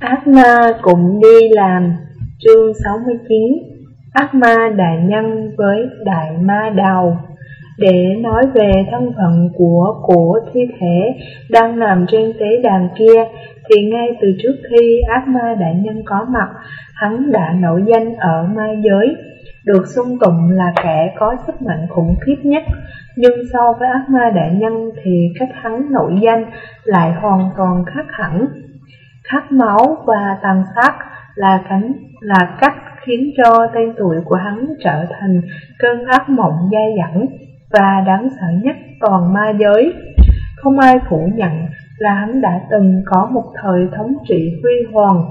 Ác ma cũng đi làm. Chương 69 Ác ma đại nhân với đại ma đầu. Để nói về thân phận của của thi thể đang nằm trên tế đàn kia, Thì ngay từ trước khi ác ma đại nhân có mặt, Hắn đã nổi danh ở ma giới. Được xung tụng là kẻ có sức mạnh khủng khiếp nhất. Nhưng so với ác ma đại nhân thì cách hắn nổi danh lại hoàn toàn khác hẳn khát máu và tàn sát là cánh là cách khiến cho tên tuổi của hắn trở thành cơn ác mộng dai dẳng và đáng sợ nhất toàn ma giới. Không ai phủ nhận là hắn đã từng có một thời thống trị huy hoàng,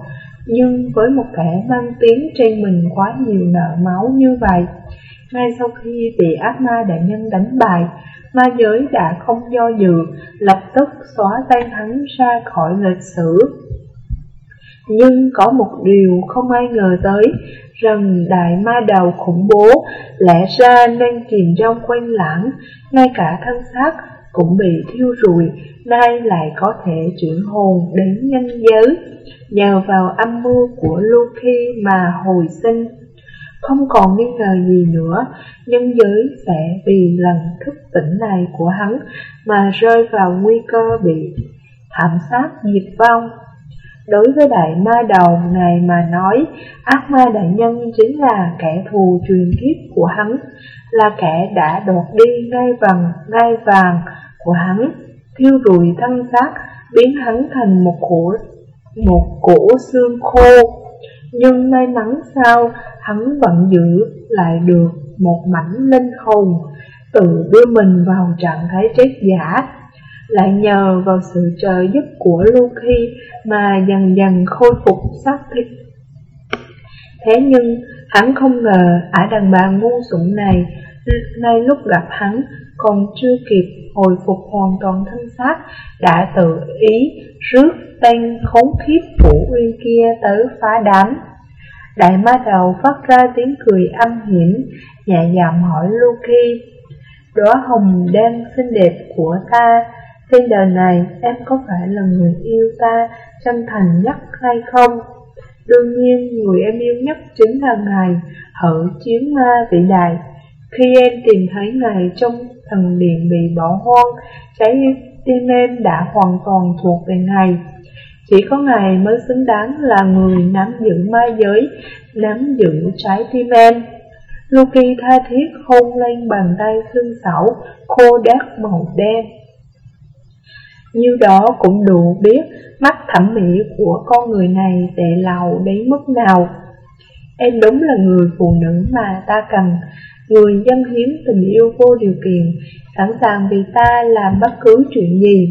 nhưng với một kẻ mang tiếng trên mình quá nhiều nợ máu như vậy, ngay sau khi bị ác ma đại nhân đánh bại, ma giới đã không do dự, lập tức xóa tên hắn ra khỏi lịch sử. Nhưng có một điều không ai ngờ tới, rằng đại ma đầu khủng bố lẽ ra nên chìm trong quanh lãng, ngay cả thân xác cũng bị thiêu rụi, nay lại có thể chuyển hồn đến nhân giới, nhờ vào âm mưu của Loki mà hồi sinh. Không còn nghi ngờ gì nữa, nhân giới sẽ vì lần thức tỉnh này của hắn mà rơi vào nguy cơ bị thảm sát diệt vong. Đối với đại ma đầu này mà nói, ác ma đại nhân chính là kẻ thù truyền kiếp của hắn, là kẻ đã đột đi ngai vàng, ngai vàng của hắn, thiêu rụi thân xác, biến hắn thành một cổ, một cổ xương khô. Nhưng may mắn sao, hắn vẫn giữ lại được một mảnh linh hồn, tự đưa mình vào trạng thái chết giả, lại nhờ vào sự trợ giúp của Loki mà dần dần khôi phục xác thịt. Thế nhưng, hắn không ngờ ả đàn bà ngu xuẩn này, nay lúc gặp hắn, còn chưa kịp hồi phục hoàn toàn thân xác, đã tự ý rước tên khốn khiếp phủ uyên kia tới phá đám. Đại ma đầu phát ra tiếng cười âm hiểm, nhẹ giọng hỏi Loki, đóa hồng đen xinh đẹp của ta, trên đời này em có phải là người yêu ta chân thành nhất hay không? Đương nhiên người em yêu nhất chính là Ngài, hữu chiến ma vĩ đại. Khi em tìm thấy Ngài trong thần điện bị bỏ hoang, trái tim em đã hoàn toàn thuộc về Ngài. Chỉ có Ngài mới xứng đáng là người nắm giữ ma giới, nắm giữ trái tim em. Loki tha thiết hôn lên bàn tay xương xảo, khô đát màu đen. Như đó cũng đủ biết mắt thẩm mỹ của con người này tệ lầu đến mức nào. Em đúng là người phụ nữ mà ta cần, người dân hiến tình yêu vô điều kiện, sẵn sàng vì ta làm bất cứ chuyện gì.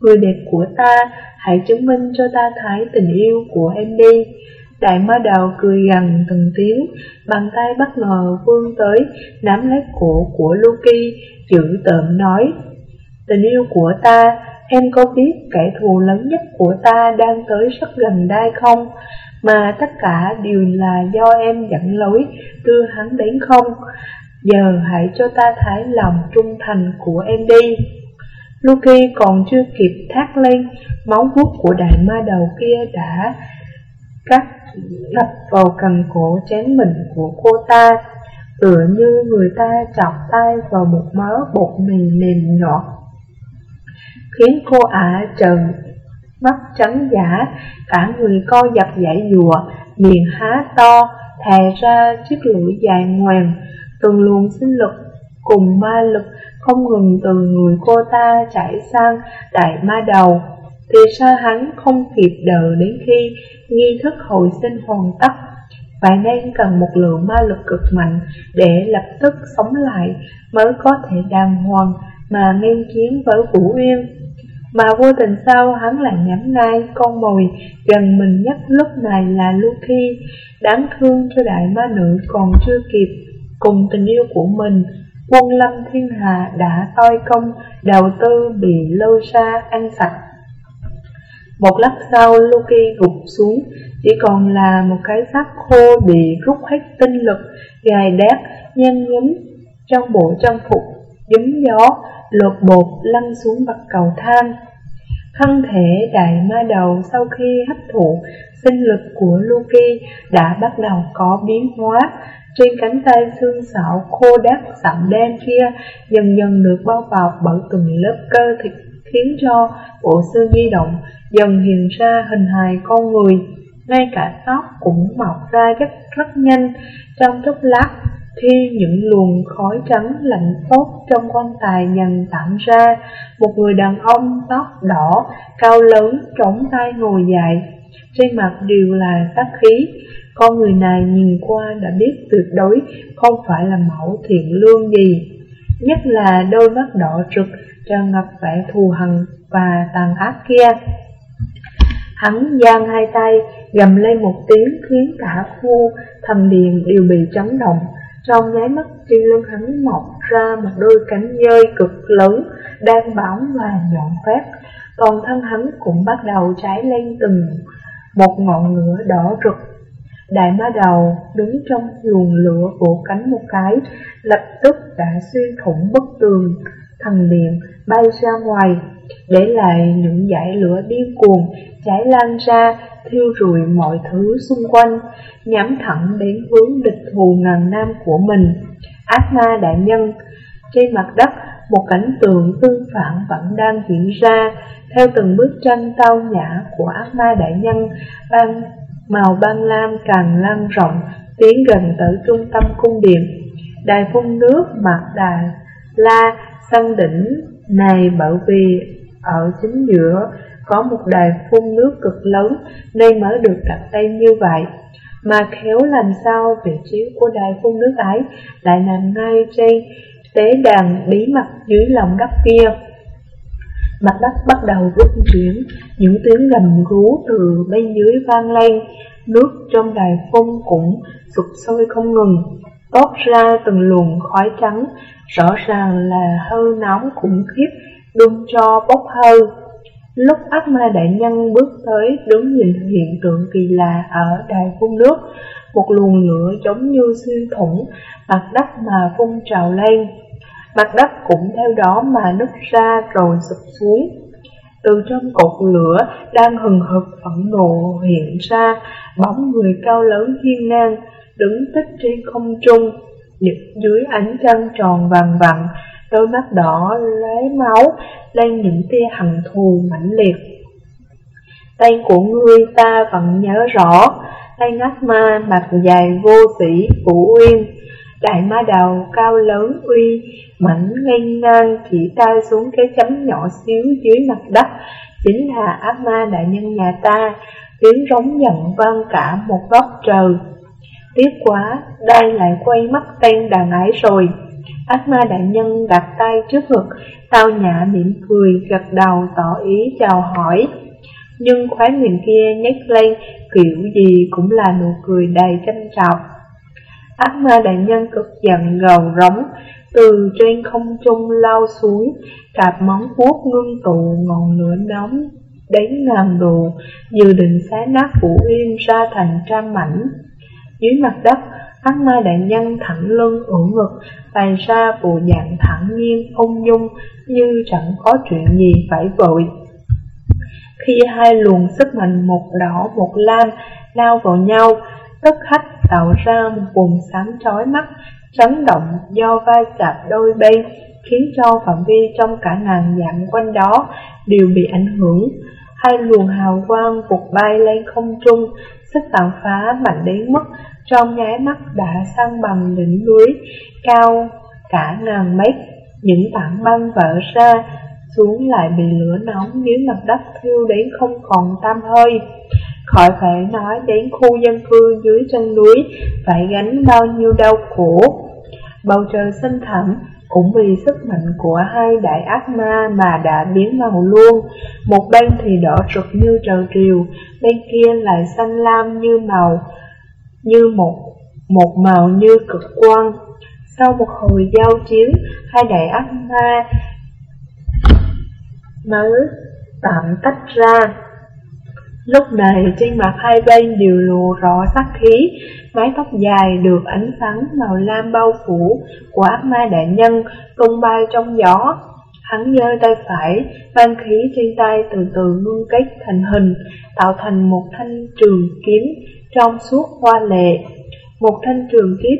Người đẹp của ta, hãy chứng minh cho ta thấy tình yêu của em đi. Đại ma đầu cười gần từng tiếng, bàn tay bất ngờ vươn tới, nắm lấy cổ của Loki, chữ tợm nói. Tình yêu của ta, Em có biết kẻ thù lớn nhất của ta đang tới rất gần đây không? Mà tất cả đều là do em dẫn lối đưa hắn đến không? Giờ hãy cho ta thấy lòng trung thành của em đi. Luki còn chưa kịp thác lên, máu vuốt của đại ma đầu kia đã cắt đập vào cần cổ chén mình của cô ta, tựa như người ta chọc tay vào một mớ bột mì mềm nhọt khiến cô ả trần mắt trắng giả, cả người co dập dãy dùa, miệng há to, thè ra chiếc lưỡi dài ngoằn, từng luồng sinh lực cùng ma lực không ngừng từ người cô ta chảy sang đại ma đầu. Thì sao hắn không kịp đợi đến khi nghi thức hồi sinh hoàn tất, phải nên cần một lượng ma lực cực mạnh để lập tức sống lại mới có thể đàng hoàng mà nghiên chiến với Vũ Uyên. Mà vô tình sau hắn lại nhắm ngay con mồi gần mình nhất lúc này là Luffy. Đáng thương cho đại ma nữ còn chưa kịp Cùng tình yêu của mình. Quân lâm thiên hà đã toi công Đầu tư bị lôi xa ăn sạch. Một lát sau Luffy gục xuống. Chỉ còn là một cái xác khô bị rút hết tinh lực Gài đét, nhanh nhúm Trong bộ trang phục, dính gió lột bột lăn xuống bậc cầu thang. Thân thể đại ma đầu sau khi hấp thụ sinh lực của Loki đã bắt đầu có biến hóa. Trên cánh tay xương sạo khô đắt sậm đen kia dần dần được bao bọc bởi từng lớp cơ thịt khiến cho bộ xương di động dần hiện ra hình hài con người. Ngay cả tóc cũng mọc ra rất rất nhanh, trong chốc lát khi những luồng khói trắng lạnh tốt trong quan tài nhằn tản ra, một người đàn ông tóc đỏ, cao lớn, trống tay ngồi dậy, trên mặt đều là sát khí. Con người này nhìn qua đã biết tuyệt đối không phải là mẫu thiện lương gì. Nhất là đôi mắt đỏ trực tràn ngập vẻ thù hằn và tàn ác kia. Hắn giang hai tay, gầm lên một tiếng khiến cả khu thầm điện đều bị chấn động. Trong nháy mắt trên lưng hắn mọc ra một đôi cánh dơi cực lớn, đang bóng và nhọn phép, còn thân hắn cũng bắt đầu cháy lên từng một ngọn lửa đỏ rực. Đại ma đầu đứng trong luồng lửa vỗ cánh một cái, lập tức đã xuyên thủng bức tường, thần điện bay ra ngoài, để lại những dải lửa điên cuồng cháy lan ra, thiêu rụi mọi thứ xung quanh, nhắm thẳng đến hướng địch thù ngàn năm của mình. Ác ma đại nhân Trên mặt đất, một cảnh tượng tương phản vẫn đang diễn ra, theo từng bức tranh tao nhã của ác ma đại nhân, ban màu ban lam càng lan rộng, tiến gần tới trung tâm cung điện. Đài phun nước mặt đà la sân đỉnh này bởi vì ở chính giữa có một đài phun nước cực lớn nên mới được đặt tên như vậy. Mà khéo làm sao vị trí của đài phun nước ấy lại nằm ngay trên tế đàn bí mật dưới lòng đất kia. Mặt đất bắt đầu rung chuyển, những tiếng gầm rú từ bên dưới vang lên, nước trong đài phun cũng sụp sôi không ngừng, tốt ra từng luồng khói trắng, rõ ràng là hơi nóng khủng khiếp, đun cho bốc hơi. Lúc ác ma đại nhân bước tới đứng nhìn hiện tượng kỳ lạ ở đài phun nước, một luồng lửa giống như xuyên thủng mặt đất mà phun trào lên. Mặt đất cũng theo đó mà nứt ra rồi sụp xuống. Từ trong cột lửa đang hừng hực phẫn nộ hiện ra bóng người cao lớn hiên ngang đứng tích trên không trung, dưới ánh trăng tròn vàng vàng đôi mắt đỏ lấy máu lên những tia hằn thù mãnh liệt. Tay của ngươi ta vẫn nhớ rõ, tay ác ma mặt dài vô sĩ phủ uyên, đại ma đầu cao lớn uy, mảnh ngang ngang chỉ tay xuống cái chấm nhỏ xíu dưới mặt đất, chính là ác ma đại nhân nhà ta, tiếng rống giận vang cả một góc trời. Tiếc quá, đây lại quay mắt tên đàn ái rồi. Ác ma đại nhân đặt tay trước ngực, tao nhã mỉm cười, gật đầu tỏ ý chào hỏi. Nhưng khóe miệng kia nhếch lên, kiểu gì cũng là nụ cười đầy chăm trọng. Ác ma đại nhân cực giận gầu rống, từ trên không trung lao xuống, cạp móng vuốt ngưng tụ ngọn lửa nóng đến ngàn độ, dự định xé nát Vũ Yên ra thành trăm mảnh. Dưới mặt đất, Ác ma đại nhân thẳng lưng ưỡn ngực, bày ra bộ dạng thẳng nhiên, ung dung, như chẳng có chuyện gì phải vội. Khi hai luồng sức mạnh một đỏ một lam lao vào nhau, tức khắc tạo ra một vùng sáng chói mắt, chấn động do vai chạm đôi bên, khiến cho phạm vi trong cả ngàn dặm quanh đó đều bị ảnh hưởng. Hai luồng hào quang vụt bay lên không trung, sức tàn phá mạnh đến mức trong nháy mắt đã sang bằng đỉnh núi cao cả ngàn mét, những tảng băng vỡ ra xuống lại bị lửa nóng dưới mặt đất thiêu đến không còn tam hơi. Khỏi phải nói đến khu dân cư dưới chân núi phải gánh bao nhiêu đau khổ. Bầu trời xanh thẳm cũng vì sức mạnh của hai đại ác ma mà đã biến màu luôn. Một bên thì đỏ rực như trời triều, bên kia lại xanh lam như màu như một một màu như cực quang. Sau một hồi giao chiến, hai đại ác ma mới tạm tách ra. Lúc này trên mặt hai bên đều lùa rõ sắc khí, mái tóc dài được ánh sáng màu lam bao phủ của ác ma đại nhân tung bay trong gió. Hắn giơ tay phải, mang khí trên tay từ từ ngưng kết thành hình, tạo thành một thanh trường kiếm trong suốt hoa lệ. Một thanh trường kiếm,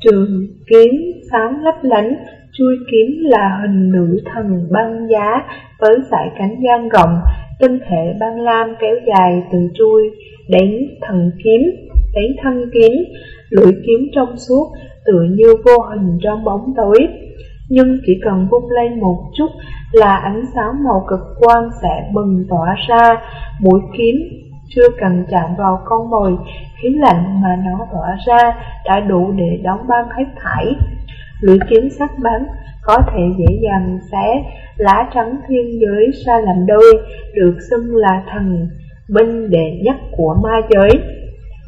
trường kiếm sáng lấp lánh, chui kiếm là hình nữ thần băng giá với sải cánh gian rộng, tinh thể băng lam kéo dài từ chui đến thần kiếm, đến thân kiếm, lưỡi kiếm trong suốt tựa như vô hình trong bóng tối. Nhưng chỉ cần vung lên một chút là ánh sáng màu cực quang sẽ bừng tỏa ra, mũi kiếm chưa cần chạm vào con mồi, khí lạnh mà nó tỏa ra đã đủ để đóng băng hết thảy. Lưỡi kiếm sắc bén có thể dễ dàng xé lá trắng thiên giới ra làm đôi, được xưng là thần binh đệ nhất của ma giới.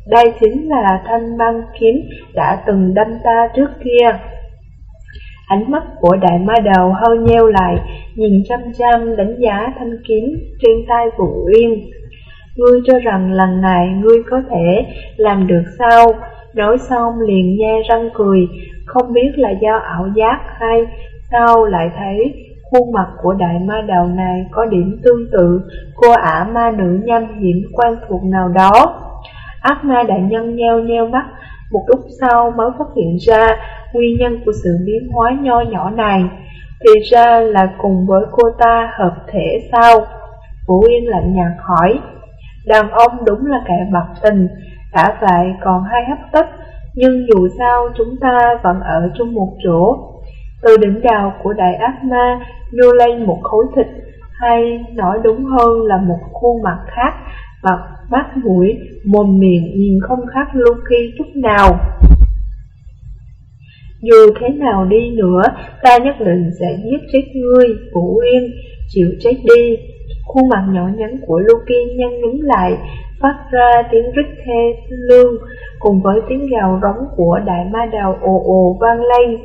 Đây chính là thanh băng kiếm đã từng đâm ta trước kia. Ánh mắt của đại ma đầu hơi nheo lại, nhìn chăm chăm đánh giá thanh kiếm trên tay Vũ Uyên. Ngươi cho rằng lần này ngươi có thể làm được sao? Nói xong liền nhe răng cười, không biết là do ảo giác hay sao lại thấy khuôn mặt của đại ma đầu này có điểm tương tự cô ả ma nữ nhâm hiểm quen thuộc nào đó. Ác ma đại nhân nheo nheo mắt, một lúc sau mới phát hiện ra nguyên nhân của sự biến hóa nho nhỏ này. Thì ra là cùng với cô ta hợp thể sao? Vũ Yên lạnh nhạt hỏi. Đàn ông đúng là kẻ bạc tình, đã vậy còn hay hấp tấp, nhưng dù sao chúng ta vẫn ở chung một chỗ. Từ đỉnh đầu của đại ác ma nhô lên một khối thịt, hay nói đúng hơn là một khuôn mặt khác, mặt, mắt mũi, mồm miệng nhìn không khác Loki chút nào. Dù thế nào đi nữa, ta nhất định sẽ giết chết ngươi, Vũ yên chịu chết đi. Khuôn mặt nhỏ nhắn của Loki nhăn nhúm lại, phát ra tiếng rít thê lương, cùng với tiếng gào rống của đại ma đầu ồ ồ vang lên.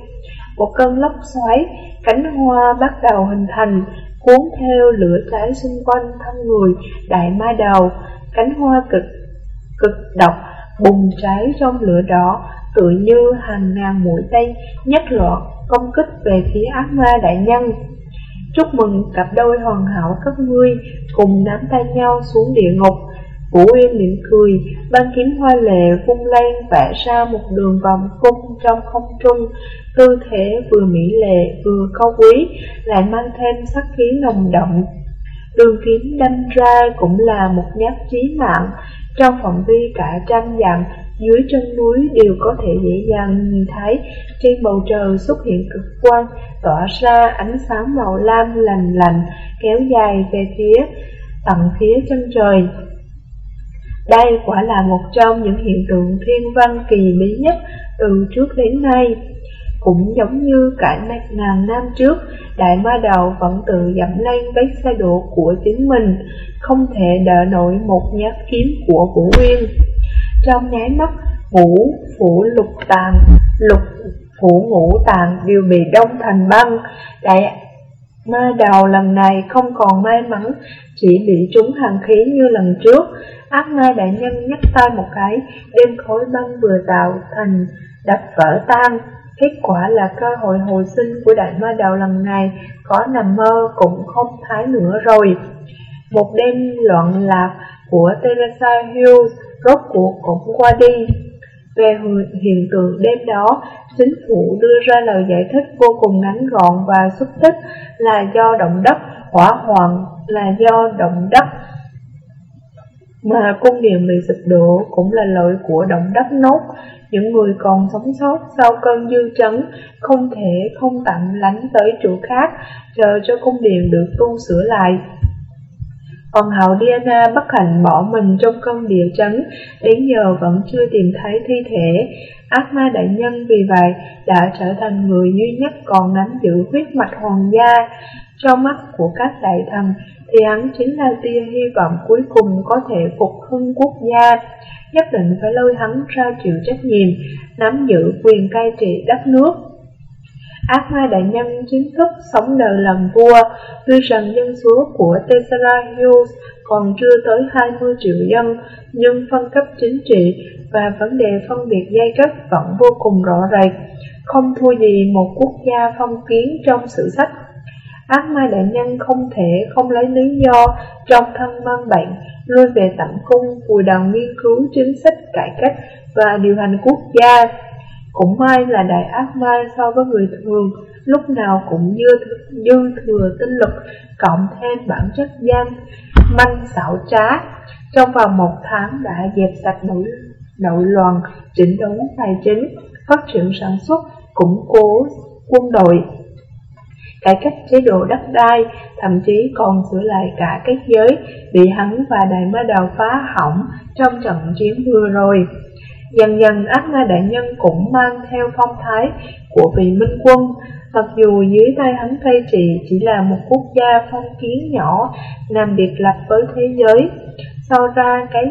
Một cơn lốc xoáy, cánh hoa bắt đầu hình thành, cuốn theo lửa cháy xung quanh thân người đại ma đầu. Cánh hoa cực cực độc bùng cháy trong lửa đỏ, tự như hàng ngàn mũi tên nhất loạt công kích về phía ác ma đại nhân. Chúc mừng cặp đôi hoàn hảo các ngươi cùng nắm tay nhau xuống địa ngục. Vũ Uyên miệng cười, ban kiếm hoa lệ vung lên vẽ ra một đường vòng cung trong không trung, tư thế vừa mỹ lệ vừa cao quý, lại mang thêm sắc khí nồng đậm. Đường kiếm đâm ra cũng là một nhát chí mạng, trong phạm vi cả trăm dặm, dưới chân núi đều có thể dễ dàng nhìn thấy, trên bầu trời xuất hiện cực quang, tỏa ra ánh sáng màu lam lành lành, kéo dài về phía tận phía chân trời. Đây quả là một trong những hiện tượng thiên văn kỳ bí nhất từ trước đến nay. Cũng giống như cả ngàn năm trước, đại ma đầu vẫn tự dẫm lên vết xe độ của chính mình, không thể đỡ nổi một nhát kiếm của Vũ nguyên Trong nháy mắt, Vũ, phủ lục tàn, lục phủ ngũ tàn đều bị đông thành băng. Đại ma đầu lần này không còn may mắn, chỉ bị trúng hàng khí như lần trước. Ác ma đại nhân nhấc tay một cái, đem khối băng vừa tạo thành đập vỡ tan. Kết quả là cơ hội hồi sinh của đại ma đầu lần này có nằm mơ cũng không thái nữa rồi. Một đêm loạn lạc của Teresa Hughes rốt cuộc cũng qua đi. Về hiện tượng đêm đó, chính phủ đưa ra lời giải thích vô cùng ngắn gọn và xúc tích là do động đất, hỏa hoạn là do động đất. Mà cung điện bị sụp đổ cũng là lỗi của động đất nốt. Những người còn sống sót sau cơn dư chấn không thể không tạm lánh tới chỗ khác, chờ cho cung điện được tu sửa lại. Còn hậu Diana bất hạnh bỏ mình trong cơn địa chấn, đến giờ vẫn chưa tìm thấy thi thể. Ác ma đại nhân vì vậy đã trở thành người duy nhất còn nắm giữ huyết mạch hoàng gia. Trong mắt của các đại thần thì hắn chính là tia hy vọng cuối cùng có thể phục hưng quốc gia. Nhất định phải lôi hắn ra chịu trách nhiệm, nắm giữ quyền cai trị đất nước. Ác ma đại nhân chính thức sống đời làm vua, tuy rằng dân số của Tesla Hughes còn chưa tới 20 triệu dân, nhưng phân cấp chính trị và vấn đề phân biệt giai cấp vẫn vô cùng rõ rệt, không thua gì một quốc gia phong kiến trong sử sách. Ác ma đại nhân không thể không lấy lý do trong thân mang bệnh, lui về tận cung vùi đầu nghiên cứu chính sách cải cách và điều hành quốc gia. Cũng may là đại ác ma so với người thường, lúc nào cũng dư, dư thừa tinh lực, cộng thêm bản chất gian, manh xảo trá. Trong vòng một tháng đã dẹp sạch nội, nội loạn, chỉnh đốn tài chính, phát triển sản xuất, củng cố quân đội, cải cách chế độ đất đai, thậm chí còn sửa lại cả cái giới bị hắn và Đại Ma Đầu phá hỏng trong trận chiến vừa rồi. Dần dần ác ma đại nhân cũng mang theo phong thái của vị minh quân, mặc dù dưới tay hắn cai trị chỉ là một quốc gia phong kiến nhỏ nằm biệt lập với thế giới. Sau ra cái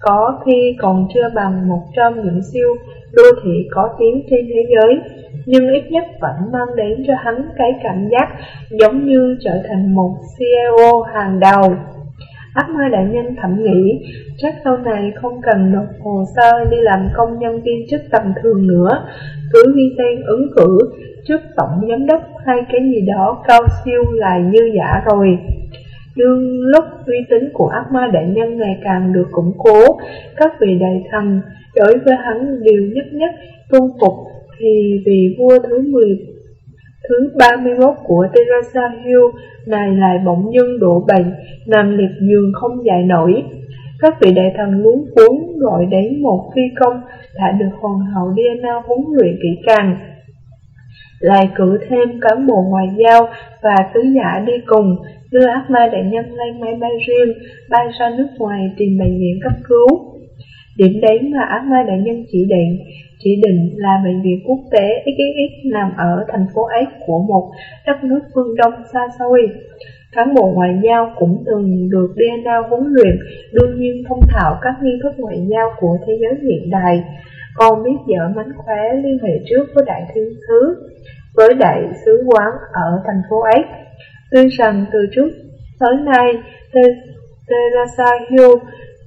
có khi còn chưa bằng một trong những siêu đô thị có tiếng trên thế giới, nhưng ít nhất vẫn mang đến cho hắn cái cảm giác giống như trở thành một CEO hàng đầu. Ác ma đại nhân thẩm nghĩ, chắc sau này không cần nộp hồ sơ đi làm công nhân viên chức tầm thường nữa, cứ ghi tên ứng cử trước tổng giám đốc hay cái gì đó cao siêu là như giả rồi. Đương lúc uy tín của ác ma đại nhân ngày càng được củng cố, các vị đại thần đối với hắn đều nhất nhất tôn phục thì vị vua thứ 10 thứ 31 của Teresa Hill này lại bỗng dưng đổ bệnh, nằm liệt giường không dậy nổi. Các vị đại thần luống cuốn gọi đến một phi công đã được hoàng hậu Diana huấn luyện kỹ càng. Lại cử thêm cán bộ ngoại giao và sứ giả đi cùng, đưa ác ma đại nhân lên máy bay riêng, bay ra nước ngoài tìm bệnh viện cấp cứu. Điểm đến mà ác ma đại nhân chỉ định chỉ định là bệnh viện quốc tế XXX nằm ở thành phố ấy của một đất nước phương Đông xa xôi. Cán bộ ngoại giao cũng từng được DNA huấn luyện, đương nhiên thông thạo các nghi thức ngoại giao của thế giới hiện đại, con biết dở mánh khóe liên hệ trước với đại thiên sứ, với đại sứ quán ở thành phố ấy. Tuy rằng từ trước tới nay, Teresa Hill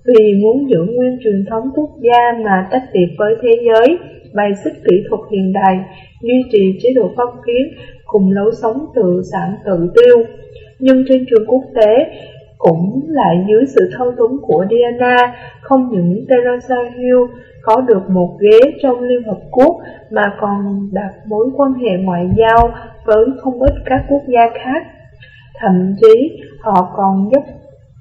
vì muốn giữ nguyên truyền thống quốc gia mà tách biệt với thế giới, bày xích kỹ thuật hiện đại, duy trì chế độ phong kiến cùng lối sống tự sản tự tiêu. Nhưng trên trường quốc tế, cũng là dưới sự thâu túng của Diana, không những Teresa Hill có được một ghế trong Liên Hợp Quốc mà còn đặt mối quan hệ ngoại giao với không ít các quốc gia khác. Thậm chí họ còn giúp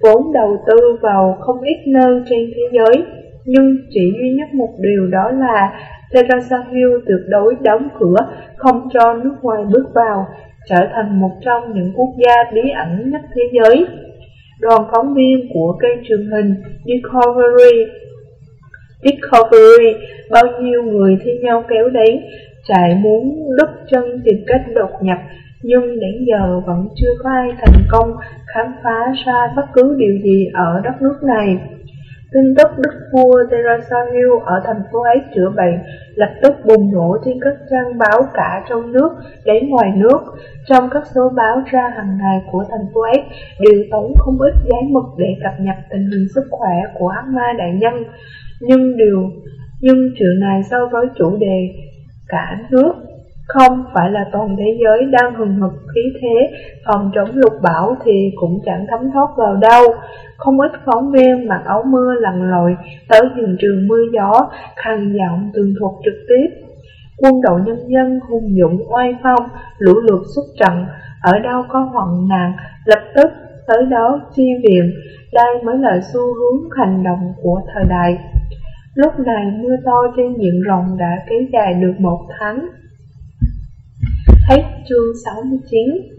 vốn đầu tư vào không ít nơi trên thế giới, nhưng chỉ duy nhất một điều đó là Teresa Hill tuyệt đối đóng cửa, không cho nước ngoài bước vào, trở thành một trong những quốc gia bí ẩn nhất thế giới. Đoàn phóng viên của kênh truyền hình Discovery Discovery, bao nhiêu người thi nhau kéo đến, chạy muốn đứt chân tìm cách đột nhập nhưng đến giờ vẫn chưa có ai thành công khám phá ra bất cứ điều gì ở đất nước này. Tin tức đức vua Terasagil ở thành phố ấy chữa bệnh, lập tức bùng nổ trên các trang báo cả trong nước đến ngoài nước. Trong các số báo ra hàng ngày của thành phố ấy đều tống không ít giấy mực để cập nhật tình hình sức khỏe của ác ma đại nhân. Nhưng điều, nhưng chuyện này so với chủ đề cả nước không phải là toàn thế giới đang hừng hực khí thế phòng chống lục bão thì cũng chẳng thấm thoát vào đâu. Không ít phóng viên mặc áo mưa lặn lội tới hiện trường mưa gió, khăn giọng tường thuật trực tiếp. Quân đội nhân dân hung dũng oai phong, lũ lượt xuất trận, ở đâu có hoạn nạn, lập tức tới đó chi viện, đây mới là xu hướng hành động của thời đại. Lúc này mưa to trên diện rộng đã kéo dài được một tháng. Hết chương 69